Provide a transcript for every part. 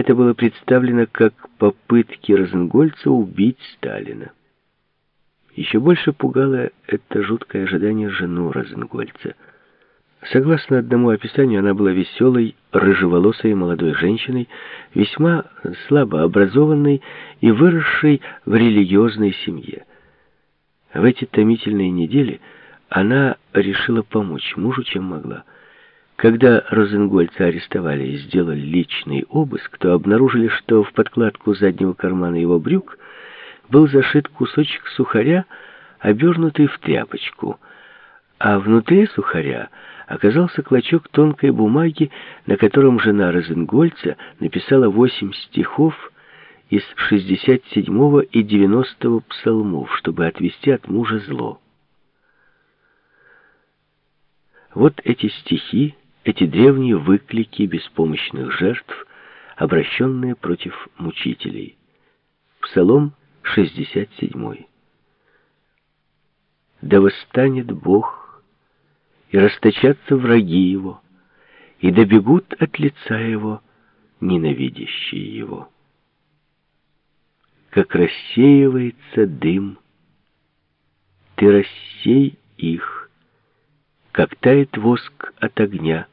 это было представлено как попытки Розенгольца убить Сталина. Еще больше пугало это жуткое ожидание жену Розенгольца. Согласно одному описанию, она была веселой, рыжеволосой молодой женщиной, весьма слабо образованной и выросшей в религиозной семье. В эти томительные недели она решила помочь мужу, чем могла. Когда Розенгольца арестовали и сделали личный обыск, то обнаружили, что в подкладку заднего кармана его брюк был зашит кусочек сухаря, обернутый в тряпочку, а внутри сухаря оказался клочок тонкой бумаги, на котором жена Розенгольца написала восемь стихов из 67 и 90 псалмов, чтобы отвести от мужа зло. Вот эти стихи эти древние выклики беспомощных жертв, обращенные против мучителей. Псалом 67. «Да восстанет Бог, и расточатся враги Его, и добегут от лица Его ненавидящие Его. Как рассеивается дым, Ты рассей их, как тает воск от огня,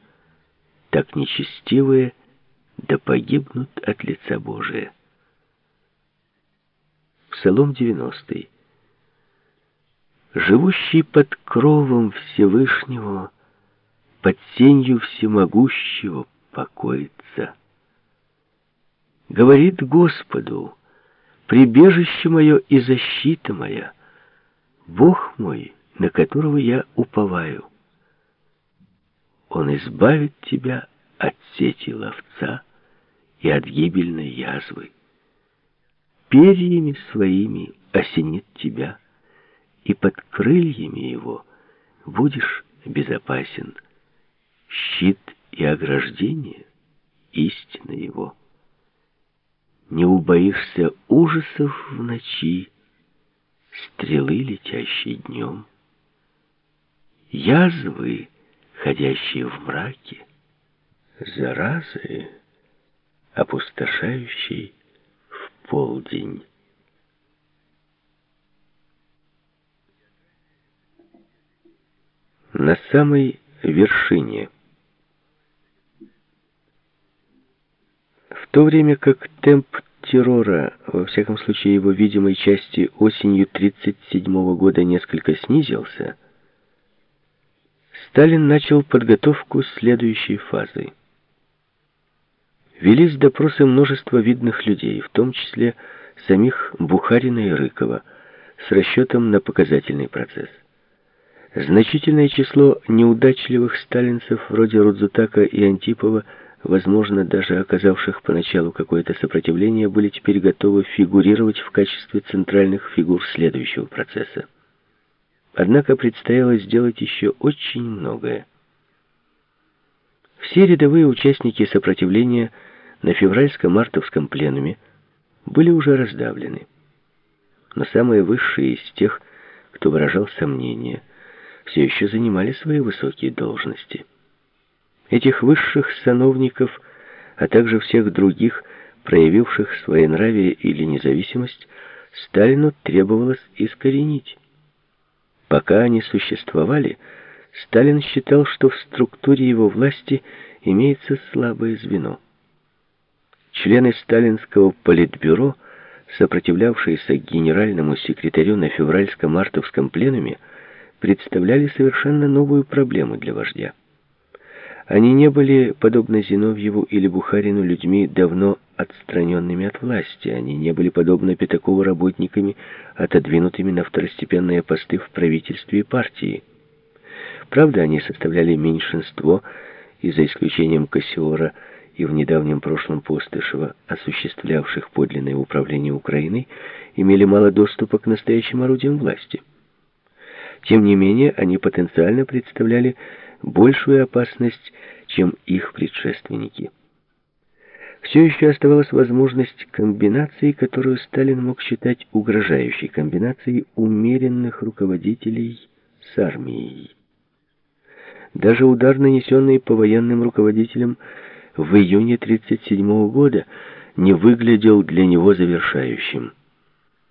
так нечестивые да погибнут от лица Божия. Псалом 90. Живущий под кровом Всевышнего, под сенью всемогущего покоится. Говорит Господу, прибежище мое и защита моя, Бог мой, на которого я уповаю. Он избавит тебя от сети ловца и от гибельной язвы. Перьями своими осенит тебя, и под крыльями его будешь безопасен. Щит и ограждение — истина его. Не убоишься ужасов в ночи, стрелы, летящие днем. Язвы — ходящие в мраке, заразы, опустошающие в полдень. На самой вершине. В то время как темп террора, во всяком случае его видимой части, осенью 1937 года несколько снизился, Сталин начал подготовку следующей фазы. Велись допросы множества видных людей, в том числе самих Бухарина и Рыкова, с расчетом на показательный процесс. Значительное число неудачливых сталинцев вроде Рудзутака и Антипова, возможно, даже оказавших поначалу какое-то сопротивление, были теперь готовы фигурировать в качестве центральных фигур следующего процесса. Однако предстояло сделать еще очень многое. Все рядовые участники сопротивления на февральско-мартовском пленуме были уже раздавлены. Но самые высшие из тех, кто выражал сомнения, все еще занимали свои высокие должности. Этих высших сановников, а также всех других, проявивших своенравие или независимость, Сталину требовалось искоренить. Пока они существовали, Сталин считал, что в структуре его власти имеется слабое звено. Члены сталинского политбюро, сопротивлявшиеся генеральному секретарю на февральско-мартовском пленуме, представляли совершенно новую проблему для вождя. Они не были, подобно Зиновьеву или Бухарину, людьми, давно отстраненными от власти. Они не были, подобно Пятакову, работниками, отодвинутыми на второстепенные посты в правительстве и партии. Правда, они составляли меньшинство, и за исключением Кассиора и в недавнем прошлом Постышева, осуществлявших подлинное управление Украиной, имели мало доступа к настоящим орудиям власти. Тем не менее, они потенциально представляли большую опасность, чем их предшественники. Все еще оставалась возможность комбинации, которую Сталин мог считать угрожающей комбинацией умеренных руководителей с армией. Даже удар, нанесенный по военным руководителям в июне 1937 года, не выглядел для него завершающим.